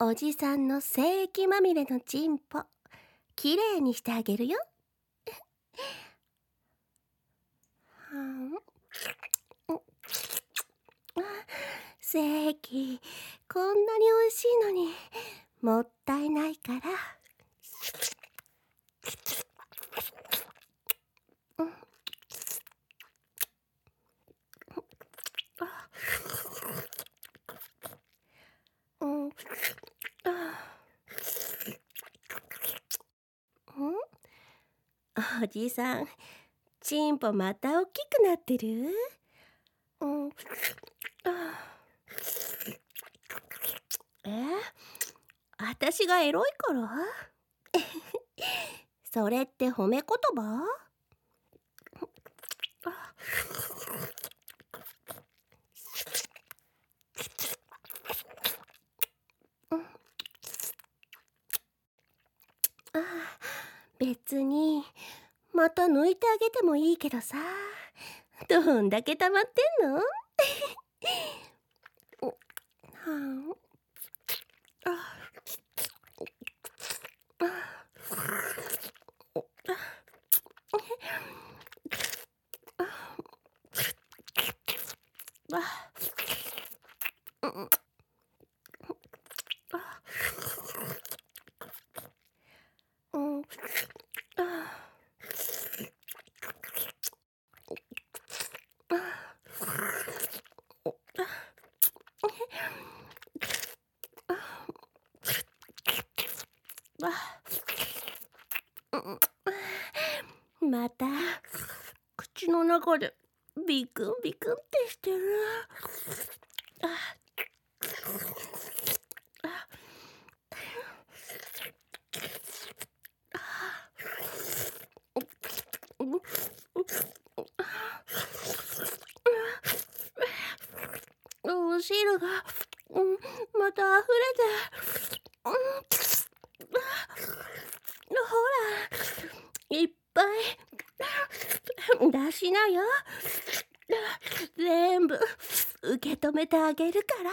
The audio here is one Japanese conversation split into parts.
おじさんの精液まみれのチンポきれいにしてあげるよ。はん。精液こんなに美味しいのにもったいないから。おじさんチンポまた大きくなってる？うん。え？私がエロいから？それって褒め言葉？別に。また抜いてあげてもいいけどさ。どんだけ溜まってんの？また。口の中でビクンビクンってしてる。お汁が、また溢れて、うん、ほらいっぱい出しなよ。全部受け止めてあげるから。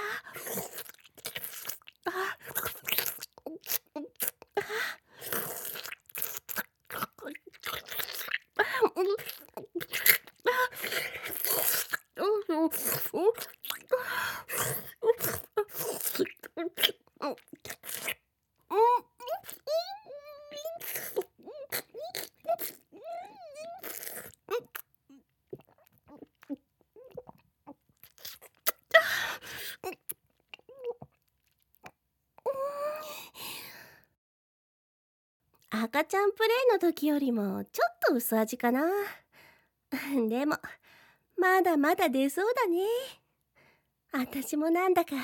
あ赤ちゃんプレイの時よりもちょっと薄味かな。でもまだまだ出そうだね。私もなんだか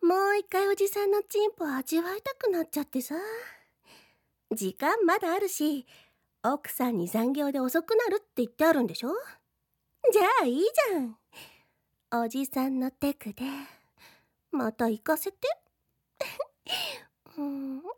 もう一回おじさんのチンポ味わいたくなっちゃってさ。時間まだあるし奥さんに残業で遅くなるって言ってあるんでしょ？じゃあいいじゃん。おじさんのテクでまた行かせて。うん。